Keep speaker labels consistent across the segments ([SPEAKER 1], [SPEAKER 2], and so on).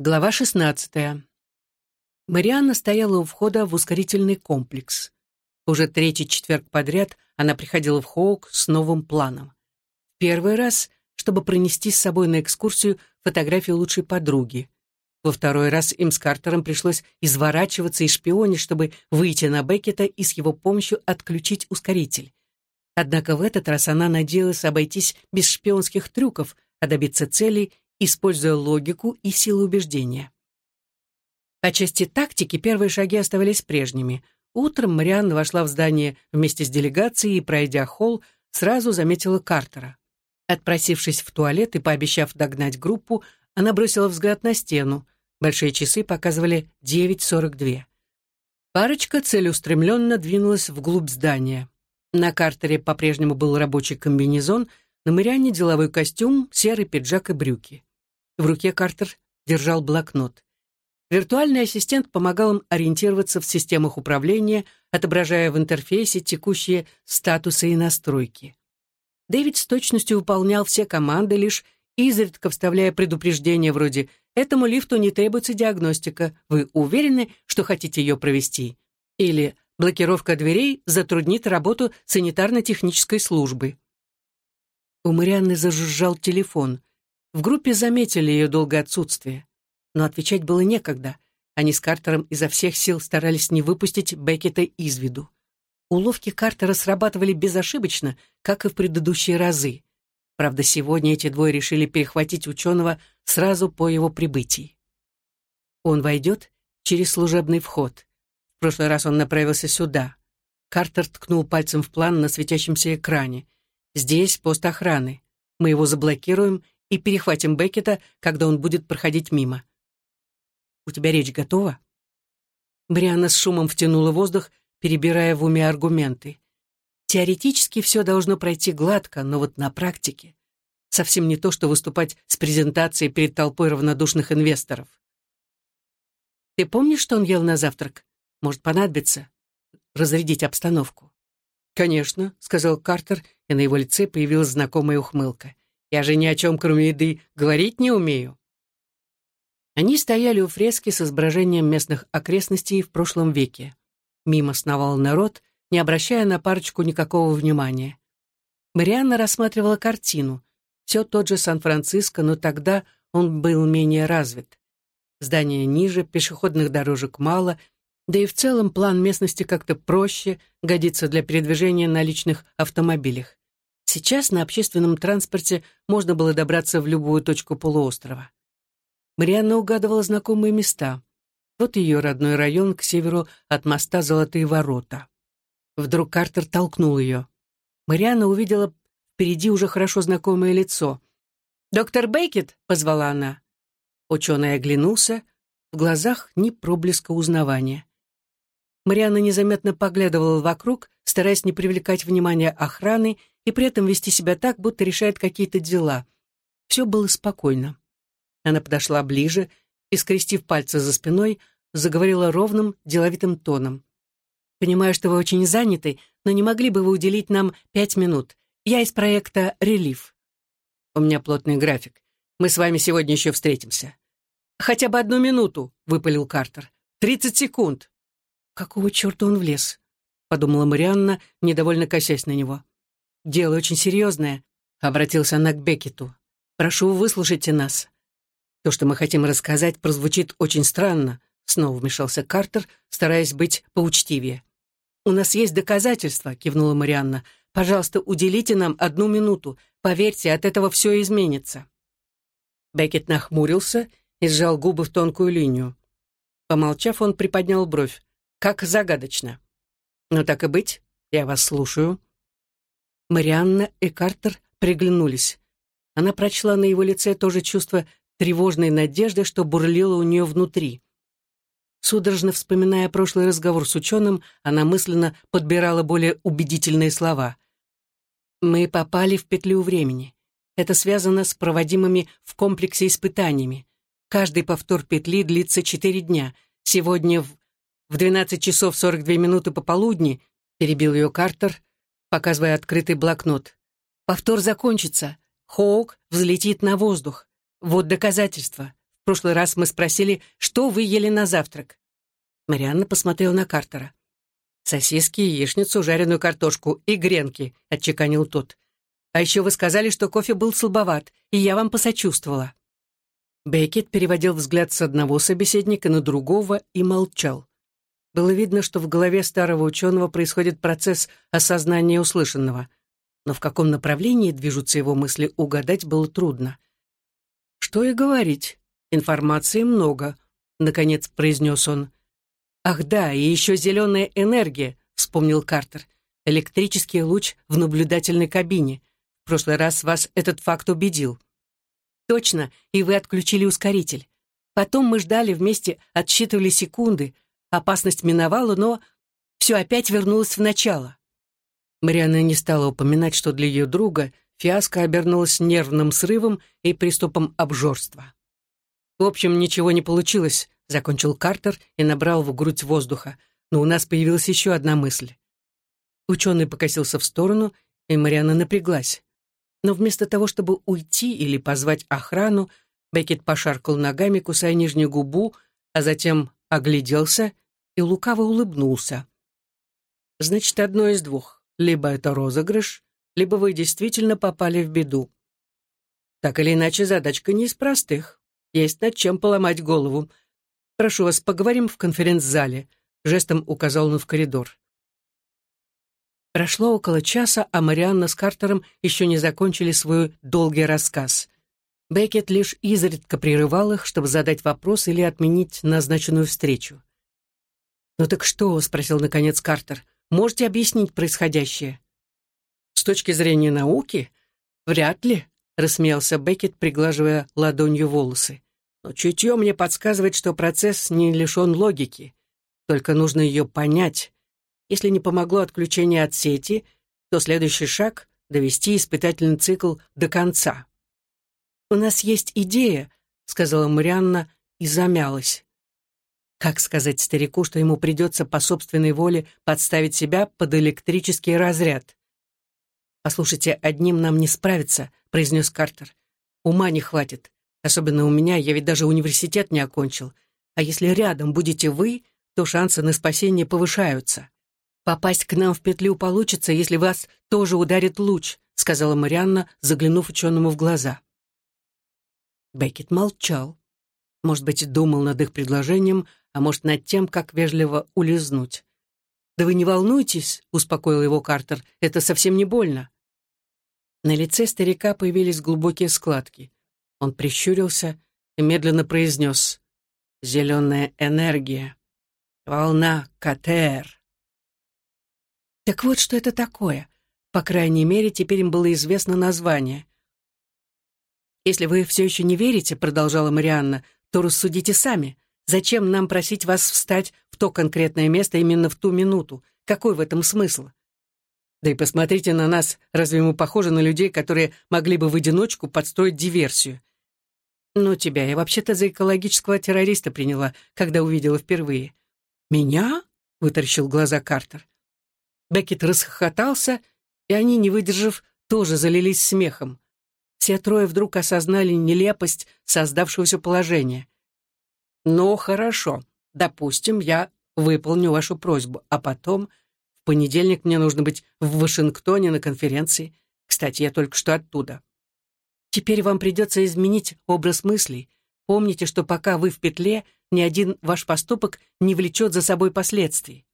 [SPEAKER 1] Глава 16. Марианна стояла у входа в ускорительный комплекс. Уже третий четверг подряд она приходила в Хоук с новым планом. Первый раз, чтобы пронести с собой на экскурсию фотографию лучшей подруги. Во второй раз им с Картером пришлось изворачиваться и шпионить, чтобы выйти на Беккета и с его помощью отключить ускоритель. Однако в этот раз она надеялась обойтись без шпионских трюков, а добиться целей используя логику и силу убеждения. По части тактики первые шаги оставались прежними. Утром Марианна вошла в здание вместе с делегацией и, пройдя холл, сразу заметила Картера. Отпросившись в туалет и пообещав догнать группу, она бросила взгляд на стену. Большие часы показывали 9.42. Парочка целеустремленно двинулась вглубь здания. На Картере по-прежнему был рабочий комбинезон, на Марианне деловой костюм, серый пиджак и брюки. В руке Картер держал блокнот. Виртуальный ассистент помогал им ориентироваться в системах управления, отображая в интерфейсе текущие статусы и настройки. Дэвид с точностью выполнял все команды, лишь изредка вставляя предупреждения вроде «Этому лифту не требуется диагностика. Вы уверены, что хотите ее провести?» Или «Блокировка дверей затруднит работу санитарно-технической службы». У Марианны зажужжал телефон. В группе заметили ее долгое отсутствие. Но отвечать было некогда. Они с Картером изо всех сил старались не выпустить Беккета из виду. Уловки Картера срабатывали безошибочно, как и в предыдущие разы. Правда, сегодня эти двое решили перехватить ученого сразу по его прибытии. Он войдет через служебный вход. В прошлый раз он направился сюда. Картер ткнул пальцем в план на светящемся экране. «Здесь пост охраны. Мы его заблокируем и перехватим Беккета, когда он будет проходить мимо. У тебя речь готова?» Брианна с шумом втянула воздух, перебирая в уме аргументы. Теоретически все должно пройти гладко, но вот на практике совсем не то, что выступать с презентацией перед толпой равнодушных инвесторов. «Ты помнишь, что он ел на завтрак? Может, понадобится разрядить обстановку?» «Конечно», — сказал Картер, и на его лице появилась знакомая ухмылка. Я же ни о чем, кроме еды, говорить не умею. Они стояли у фрески с изображением местных окрестностей в прошлом веке. Мимо сновал народ, не обращая на парочку никакого внимания. Марианна рассматривала картину. Все тот же Сан-Франциско, но тогда он был менее развит. Здания ниже, пешеходных дорожек мало, да и в целом план местности как-то проще, годится для передвижения на личных автомобилях. Сейчас на общественном транспорте можно было добраться в любую точку полуострова. Марианна угадывала знакомые места. Вот ее родной район к северу от моста Золотые ворота. Вдруг Картер толкнул ее. Марианна увидела впереди уже хорошо знакомое лицо. «Доктор Бейкет!» — позвала она. Ученый оглянулся, в глазах ни проблеска узнавания. Марианна незаметно поглядывала вокруг, стараясь не привлекать внимания охраны и при этом вести себя так, будто решает какие-то дела. Все было спокойно. Она подошла ближе и, скрестив пальцы за спиной, заговорила ровным, деловитым тоном. «Понимаю, что вы очень заняты, но не могли бы вы уделить нам пять минут? Я из проекта «Релиф». У меня плотный график. Мы с вами сегодня еще встретимся. «Хотя бы одну минуту», — выпалил Картер. «Тридцать секунд». «Какого черта он влез?» — подумала Марианна, недовольно косясь на него. «Дело очень серьезное», — обратился она к Беккету. «Прошу, выслушайте нас». «То, что мы хотим рассказать, прозвучит очень странно», — снова вмешался Картер, стараясь быть поучтивее. «У нас есть доказательства», — кивнула Марианна. «Пожалуйста, уделите нам одну минуту. Поверьте, от этого все изменится». Беккет нахмурился и сжал губы в тонкую линию. Помолчав, он приподнял бровь. «Как загадочно». «Ну так и быть, я вас слушаю». Марианна и Картер приглянулись. Она прочла на его лице то же чувство тревожной надежды, что бурлило у нее внутри. Судорожно вспоминая прошлый разговор с ученым, она мысленно подбирала более убедительные слова. «Мы попали в петлю времени. Это связано с проводимыми в комплексе испытаниями. Каждый повтор петли длится четыре дня. Сегодня в, в 12 часов 42 минуты пополудни, перебил ее Картер, показывая открытый блокнот. «Повтор закончится. Хоук взлетит на воздух. Вот доказательство. В прошлый раз мы спросили, что вы ели на завтрак». Марианна посмотрела на Картера. «Сосиски, яичницу, жареную картошку и гренки», — отчеканил тот. «А еще вы сказали, что кофе был слабоват, и я вам посочувствовала». Беккет переводил взгляд с одного собеседника на другого и молчал. Было видно, что в голове старого ученого происходит процесс осознания услышанного. Но в каком направлении движутся его мысли, угадать было трудно. «Что и говорить, информации много», — наконец произнес он. «Ах да, и еще зеленая энергия», — вспомнил Картер. «Электрический луч в наблюдательной кабине. В прошлый раз вас этот факт убедил». «Точно, и вы отключили ускоритель. Потом мы ждали вместе, отсчитывали секунды. Опасность миновала, но все опять вернулось в начало». Марианна не стала упоминать, что для ее друга фиаско обернулось нервным срывом и приступом обжорства. В общем, ничего не получилось, закончил Картер и набрал в грудь воздуха. Но у нас появилась еще одна мысль. Ученый покосился в сторону, и Мариана напряглась. Но вместо того, чтобы уйти или позвать охрану, Беккет пошаркал ногами, кусая нижнюю губу, а затем огляделся и лукаво улыбнулся. «Значит, одно из двух. Либо это розыгрыш, либо вы действительно попали в беду. Так или иначе, задачка не из простых. Есть над чем поломать голову. Прошу вас, поговорим в конференц-зале», — жестом указал он в коридор. Прошло около часа, а Марианна с Картером еще не закончили свой долгий рассказ. Беккет лишь изредка прерывал их, чтобы задать вопрос или отменить назначенную встречу. «Ну так что?» — спросил наконец Картер. «Можете объяснить происходящее?» «С точки зрения науки? Вряд ли», — рассмеялся Беккет, приглаживая ладонью волосы. Но чутье мне подсказывает, что процесс не лишен логики. Только нужно ее понять. Если не помогло отключение от сети, то следующий шаг — довести испытательный цикл до конца. «У нас есть идея», — сказала Марианна и замялась. Как сказать старику, что ему придется по собственной воле подставить себя под электрический разряд? «Послушайте, одним нам не справиться», — произнес Картер. «Ума не хватит. Особенно у меня, я ведь даже университет не окончил. А если рядом будете вы, то шансы на спасение повышаются. Попасть к нам в петлю получится, если вас тоже ударит луч, сказала Марианна, заглянув ученому в глаза. Беккет молчал. Может быть, думал над их предложением, а может, над тем, как вежливо улизнуть. «Да вы не волнуйтесь», — успокоил его Картер, — «это совсем не больно». На лице старика появились глубокие складки. Он прищурился и медленно произнес «Зеленая энергия. Волна Катер». Так вот, что это такое. По крайней мере, теперь им было известно название. «Если вы все еще не верите, — продолжала Марианна, — то рассудите сами. Зачем нам просить вас встать в то конкретное место именно в ту минуту? Какой в этом смысл? Да и посмотрите на нас, разве мы похожи на людей, которые могли бы в одиночку подстроить диверсию? «Ну, тебя я вообще-то за экологического террориста приняла, когда увидела впервые». «Меня?» — вытаращил глаза Картер. Беккет расхохотался, и они, не выдержав, тоже залились смехом. Все трое вдруг осознали нелепость создавшегося положения. «Ну, хорошо. Допустим, я выполню вашу просьбу, а потом в понедельник мне нужно быть в Вашингтоне на конференции. Кстати, я только что оттуда. Теперь вам придется изменить образ мыслей. Помните, что пока вы в петле, ни один ваш поступок не влечет за собой последствий.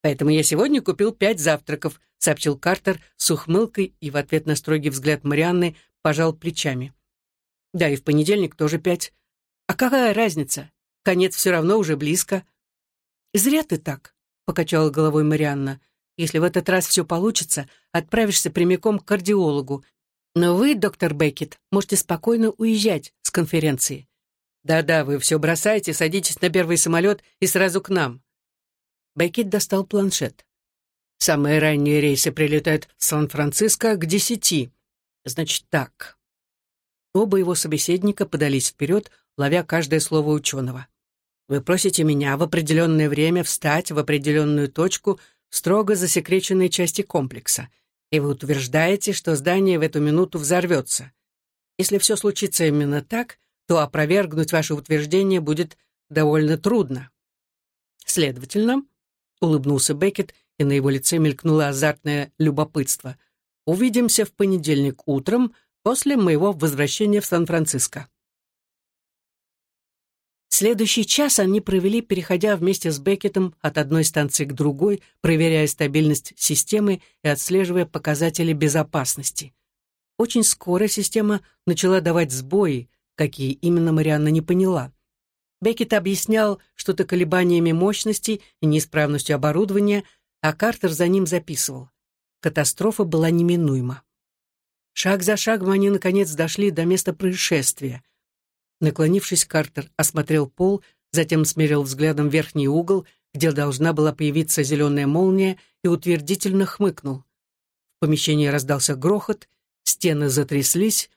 [SPEAKER 1] Поэтому я сегодня купил пять завтраков, сообщил Картер с ухмылкой и в ответ на строгий взгляд Марианны пожал плечами. Да, и в понедельник тоже пять. А какая разница? Конец все равно уже близко. Зря ты так, покачала головой Марианна. Если в этот раз все получится, отправишься прямиком к кардиологу, но вы, доктор Беккет, можете спокойно уезжать с конференции. Да-да, вы все бросаете, садитесь на первый самолет и сразу к нам. Беккет достал планшет. Самые ранние рейсы прилетают в Сан-Франциско к десяти. Значит так. Оба его собеседника подались вперед, ловя каждое слово ученого. Вы просите меня в определенное время встать в определенную точку в строго засекреченной части комплекса — и вы утверждаете, что здание в эту минуту взорвется. Если все случится именно так, то опровергнуть ваше утверждение будет довольно трудно. Следовательно, улыбнулся Беккет, и на его лице мелькнуло азартное любопытство. Увидимся в понедельник утром после моего возвращения в Сан-Франциско. Следующий час они провели, переходя вместе с Беккетом от одной станции к другой, проверяя стабильность системы и отслеживая показатели безопасности. Очень скоро система начала давать сбои, какие именно Марианна не поняла. Беккет объяснял что-то колебаниями мощности и неисправностью оборудования, а Картер за ним записывал. Катастрофа была неминуема. Шаг за шагом они, наконец, дошли до места происшествия — Наклонившись, Картер осмотрел пол, затем смерил взглядом верхний угол, где должна была появиться зеленая молния, и утвердительно хмыкнул. В помещении раздался грохот, стены затряслись,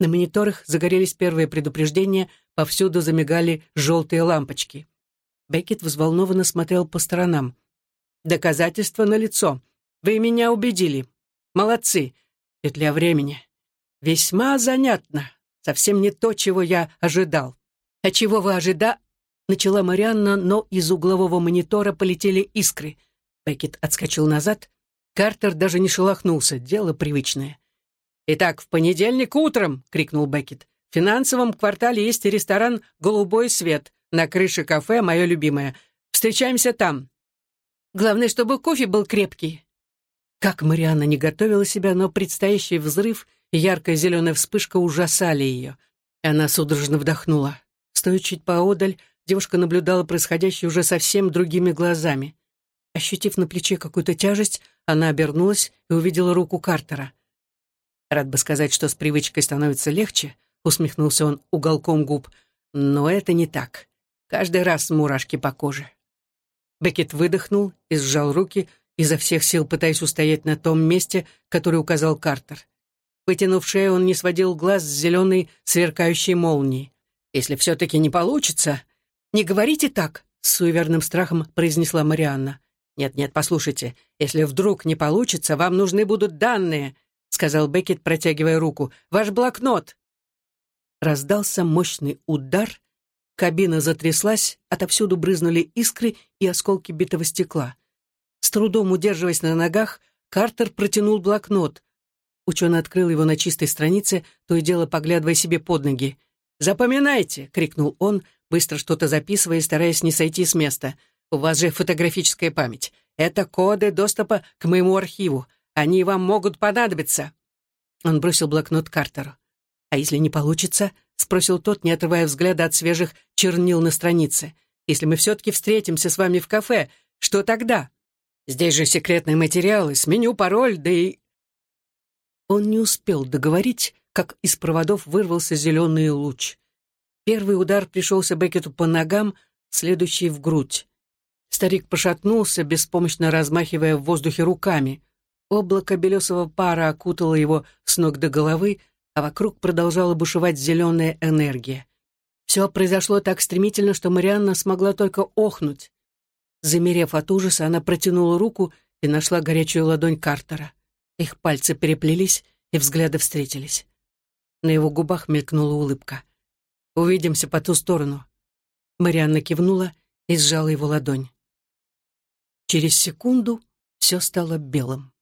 [SPEAKER 1] на мониторах загорелись первые предупреждения, повсюду замигали желтые лампочки. Беккет взволнованно смотрел по сторонам. «Доказательства налицо. Вы меня убедили. Молодцы. Петля времени. Весьма занятно. Совсем не то, чего я ожидал. А чего вы ожида... Начала Марианна, но из углового монитора полетели искры. Беккет отскочил назад. Картер даже не шелохнулся. Дело привычное. «Итак, в понедельник утром!» — крикнул Беккет. «В финансовом квартале есть ресторан «Голубой свет». На крыше кафе, мое любимое. Встречаемся там. Главное, чтобы кофе был крепкий». Как Марианна не готовила себя, но предстоящий взрыв Яркая зеленая вспышка ужасали ее. И она судорожно вдохнула. Стоя чуть поодаль, девушка наблюдала происходящее уже совсем другими глазами. Ощутив на плече какую-то тяжесть, она обернулась и увидела руку Картера. «Рад бы сказать, что с привычкой становится легче», — усмехнулся он уголком губ. «Но это не так. Каждый раз мурашки по коже». Беккет выдохнул и сжал руки, изо всех сил пытаясь устоять на том месте, которое указал Картер. Вытянув шею, он не сводил глаз с зеленой сверкающей молнии. «Если все-таки не получится...» «Не говорите так!» — с суеверным страхом произнесла Марианна. «Нет-нет, послушайте, если вдруг не получится, вам нужны будут данные», — сказал Беккет, протягивая руку. «Ваш блокнот!» Раздался мощный удар, кабина затряслась, отовсюду брызнули искры и осколки битого стекла. С трудом удерживаясь на ногах, Картер протянул блокнот. Ученый открыл его на чистой странице, то и дело поглядывая себе под ноги. «Запоминайте!» — крикнул он, быстро что-то записывая, стараясь не сойти с места. «У вас же фотографическая память. Это коды доступа к моему архиву. Они вам могут понадобиться». Он бросил блокнот Картеру. «А если не получится?» — спросил тот, не отрывая взгляда от свежих чернил на странице. «Если мы все-таки встретимся с вами в кафе, что тогда? Здесь же секретные материалы, сменю пароль, да и он не успел договорить, как из проводов вырвался зеленый луч. Первый удар пришелся Беккету по ногам, следующий — в грудь. Старик пошатнулся, беспомощно размахивая в воздухе руками. Облако белесого пара окутало его с ног до головы, а вокруг продолжала бушевать зеленая энергия. Все произошло так стремительно, что Марианна смогла только охнуть. Замерев от ужаса, она протянула руку и нашла горячую ладонь Картера. Их пальцы переплелись, и взгляды встретились. На его губах мелькнула улыбка. «Увидимся по ту сторону». Марианна кивнула и сжала его ладонь. Через секунду все стало белым.